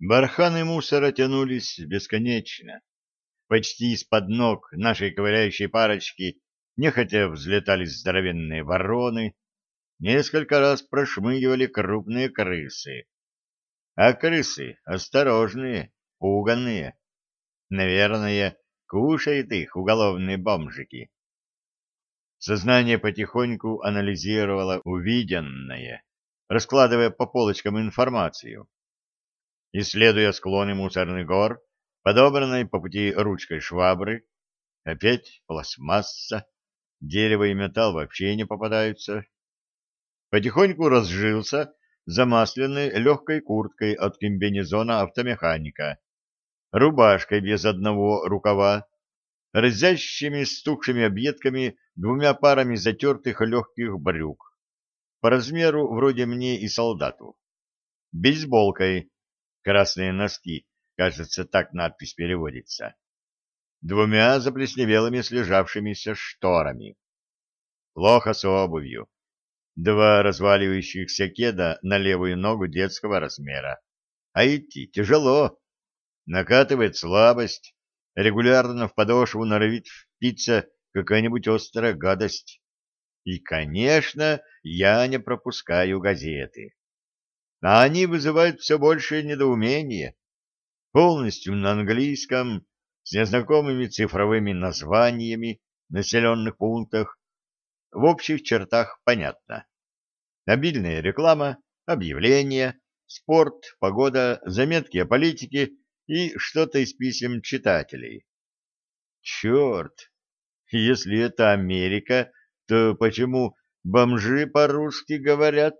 Барханы мусора тянулись бесконечно. Почти из-под ног нашей ковыляющей парочки нехотя взлетали здоровенные вороны, несколько раз прошмыгивали крупные крысы. А крысы осторожные, пуганные. Наверное, кушают их уголовные бомжики. Сознание потихоньку анализировало увиденное, раскладывая по полочкам информацию исследуя склоны мусорных гор, подобранной по пути ручкой швабры, опять пластмасса, дерево и металл вообще не попадаются. Потихоньку разжился замасленный легкой курткой от комбинезона автомеханика, рубашкой без одного рукава, разящими стухшими объедками двумя парами затертых легких брюк, по размеру вроде мне и солдату, бейсболкой, красные носки, кажется, так надпись переводится, двумя заплесневелыми слежавшимися шторами. Плохо с обувью. Два разваливающихся кеда на левую ногу детского размера. А идти тяжело. Накатывает слабость. Регулярно в подошву норовит впиться какая-нибудь острая гадость. И, конечно, я не пропускаю газеты а они вызывают все большее недоумение. Полностью на английском, с незнакомыми цифровыми названиями населенных пунктах, в общих чертах понятно. Обильная реклама, объявления, спорт, погода, заметки о политике и что-то из писем читателей. Черт! Если это Америка, то почему бомжи по-русски говорят?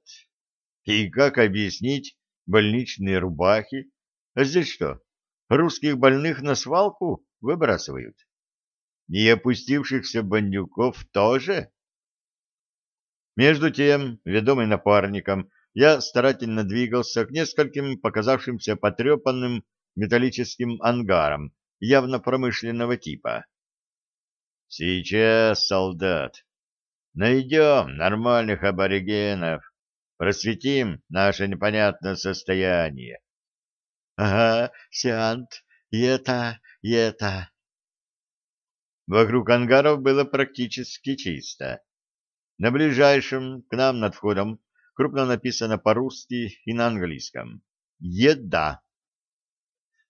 И как объяснить больничные рубахи? А здесь что, русских больных на свалку выбрасывают? И опустившихся бандюков тоже? Между тем, ведомый напарником, я старательно двигался к нескольким показавшимся потрепанным металлическим ангарам явно промышленного типа. «Сейчас, солдат, найдем нормальных аборигенов, просветим наше непонятное состояние. — Ага, Сиант, и это, и это. Вокруг ангаров было практически чисто. На ближайшем, к нам над входом, крупно написано по-русски и на английском. «Еда».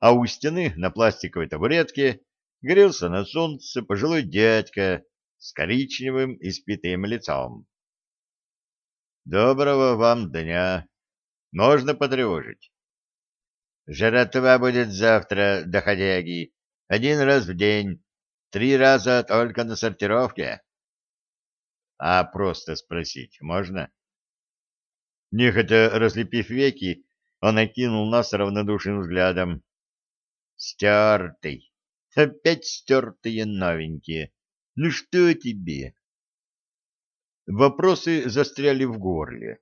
А у стены на пластиковой табуретке грелся на солнце пожилой дядька с коричневым испитым лицом. Доброго вам дня. Можно потревожить? Жратва будет завтра, доходяги. Один раз в день. Три раза только на сортировке. А просто спросить можно? Нехотя разлепив веки, он окинул нас равнодушным взглядом. Стертый. Опять стертые новенькие. Ну что тебе? Вопросы застряли в горле.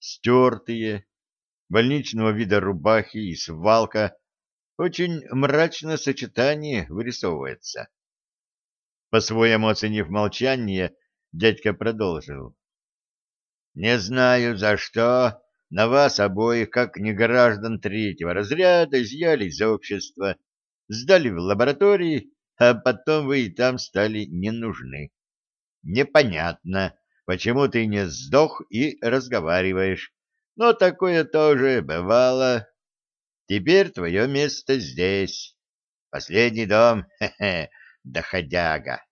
Стертые, больничного вида рубахи и свалка. Очень мрачное сочетание вырисовывается. По-своему оценив молчание, дядька продолжил. «Не знаю, за что, на вас обоих, как не граждан третьего разряда, изъяли из общества, сдали в лаборатории, а потом вы и там стали не нужны непонятно, почему ты не сдох и разговариваешь. Но такое тоже бывало. Теперь твое место здесь. Последний дом, хе-хе, доходяга.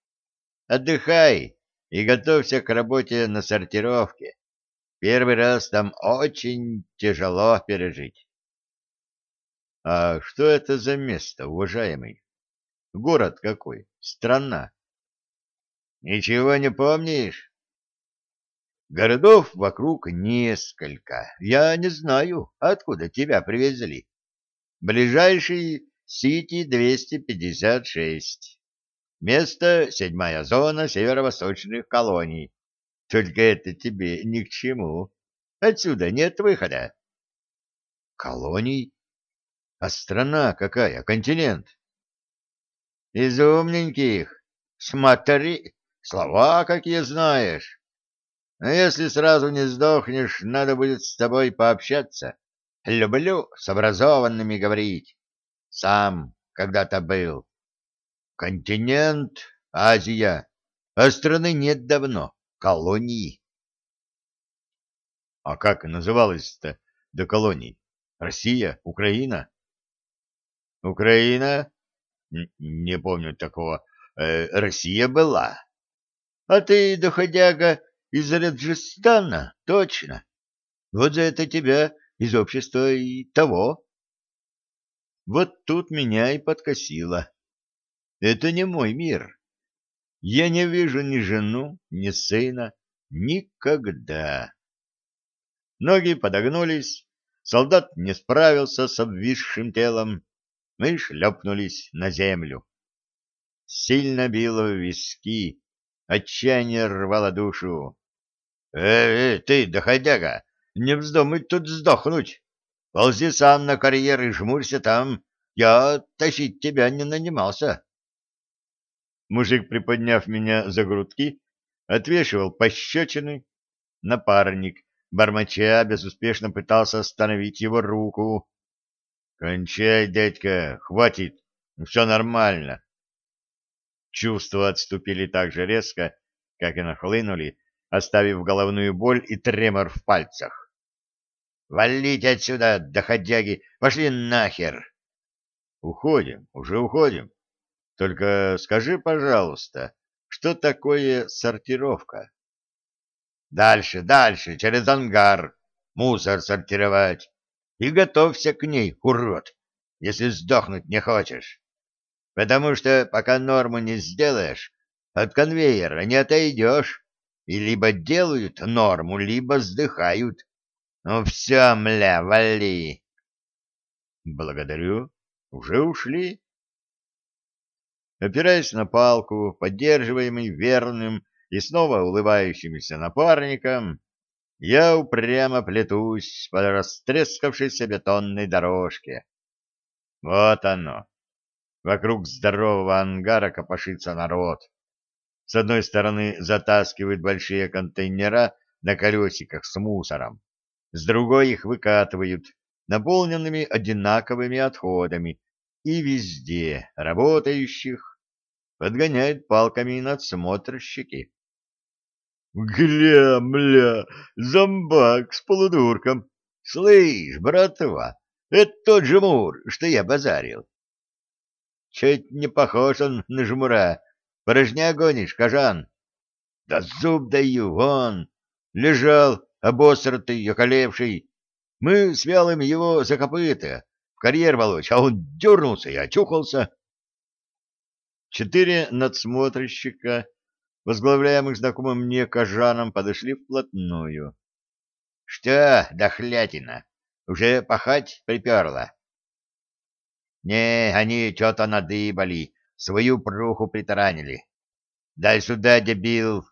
Отдыхай и готовься к работе на сортировке. Первый раз там очень тяжело пережить. — А что это за место, уважаемый? Город какой? Страна? Ничего не помнишь? Городов вокруг несколько. Я не знаю, откуда тебя привезли. Ближайший Сити-256. Место — седьмая зона северо-восточных колоний. Только это тебе ни к чему. Отсюда нет выхода. Колоний? А страна какая? Континент? Из умненьких. Смотри, слова какие знаешь. Но если сразу не сдохнешь, надо будет с тобой пообщаться. Люблю с образованными говорить. Сам когда-то был. Континент, Азия, а страны нет давно, колонии. А как называлось-то до колоний? Россия, Украина? Украина? Н не помню такого. Э, Россия была. А ты, доходяга, из Раджистана, точно. Вот за это тебя из общества и того. Вот тут меня и подкосило. Это не мой мир. Я не вижу ни жену, ни сына. Никогда. Ноги подогнулись. Солдат не справился с обвисшим телом. Мы шлепнулись на землю. Сильно било в виски Отчаяние рвало душу. «Эй, ты, доходяга, не вздумай тут сдохнуть! Ползи сам на карьер и жмурься там! Я тащить тебя не нанимался!» Мужик, приподняв меня за грудки, отвешивал пощечины. Напарник, бормоча, безуспешно пытался остановить его руку. «Кончай, дядька, хватит, все нормально!» Чувства отступили так же резко, как и нахлынули, оставив головную боль и тремор в пальцах. «Валите отсюда, доходяги! Пошли нахер!» «Уходим, уже уходим. Только скажи, пожалуйста, что такое сортировка?» «Дальше, дальше, через ангар. Мусор сортировать. И готовься к ней, урод, если сдохнуть не хочешь потому что пока норму не сделаешь, от конвейера не отойдешь, и либо делают норму, либо сдыхают. Ну все, мля, вали. Благодарю. Уже ушли? Опираясь на палку, поддерживаемый верным и снова улыбающимся напарником, я упрямо плетусь по растрескавшейся бетонной дорожке. Вот оно, Вокруг здорового ангара копошится народ. С одной стороны затаскивают большие контейнера на колесиках с мусором, с другой их выкатывают, наполненными одинаковыми отходами, и везде работающих подгоняют палками надсмотрщики. «Гля-мля, зомбак с полудурком! Слышь, братва, это тот же Мур, что я базарил!» Чуть не похож он на жмура. Порожня гонишь, кожан? Да зуб даю, он лежал, обосратый, околевший. Мы с вялым его за копыта в карьер волочь, а он дернулся и очухался. Четыре надсмотрщика, возглавляемых знакомым мне кожаном, подошли вплотную. — Что, дохлятина, уже пахать приперла? Не, они что-то надыбали, свою пруху притаранили. Дай сюда, дебил!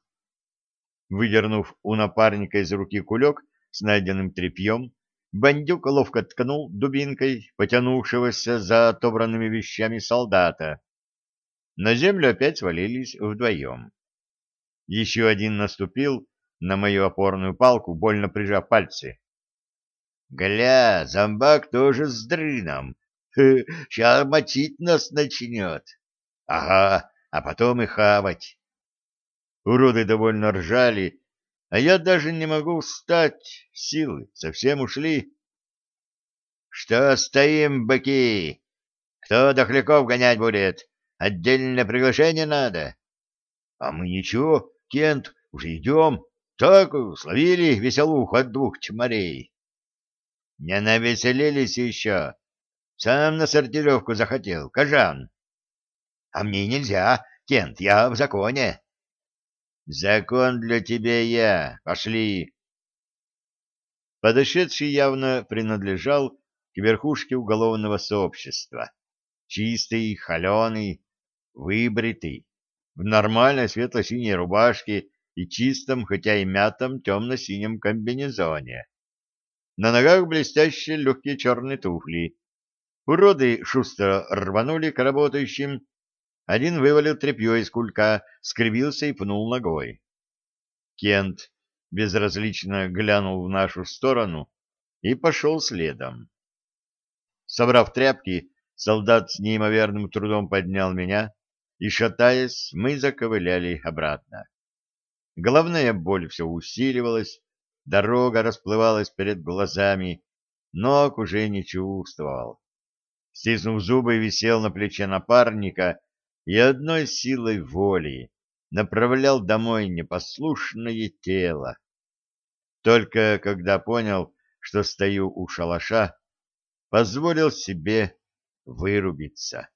Выдернув у напарника из руки кулек с найденным тряпьем, бандюк ловко ткнул дубинкой потянувшегося за отобранными вещами солдата. На землю опять свалились вдвоем. Еще один наступил на мою опорную палку, больно прижав пальцы. — Гля, зомбак тоже с дрыном, Ща мочить нас начнет. Ага, а потом и хавать. Уроды довольно ржали, а я даже не могу встать. Силы совсем ушли. Что стоим, быки? Кто дохляков гонять будет? Отдельное приглашение надо. А мы ничего, Кент, уже идем. Так, словили веселух от двух чмарей. Не навеселились еще. Сам на сортировку захотел, Кожан. А мне нельзя, Кент, я в законе. Закон для тебя я. Пошли. Подошедший явно принадлежал к верхушке уголовного сообщества. Чистый, холеный, выбритый, в нормальной светло-синей рубашке и чистом, хотя и мятом, темно-синем комбинезоне. На ногах блестящие легкие черные туфли, Уроды шустро рванули к работающим. Один вывалил тряпье из кулька, скривился и пнул ногой. Кент безразлично глянул в нашу сторону и пошел следом. Собрав тряпки, солдат с неимоверным трудом поднял меня, и, шатаясь, мы заковыляли обратно. Головная боль все усиливалась, дорога расплывалась перед глазами, ног уже не чувствовал стиснув зубы, висел на плече напарника и одной силой воли направлял домой непослушное тело. Только когда понял, что стою у шалаша, позволил себе вырубиться.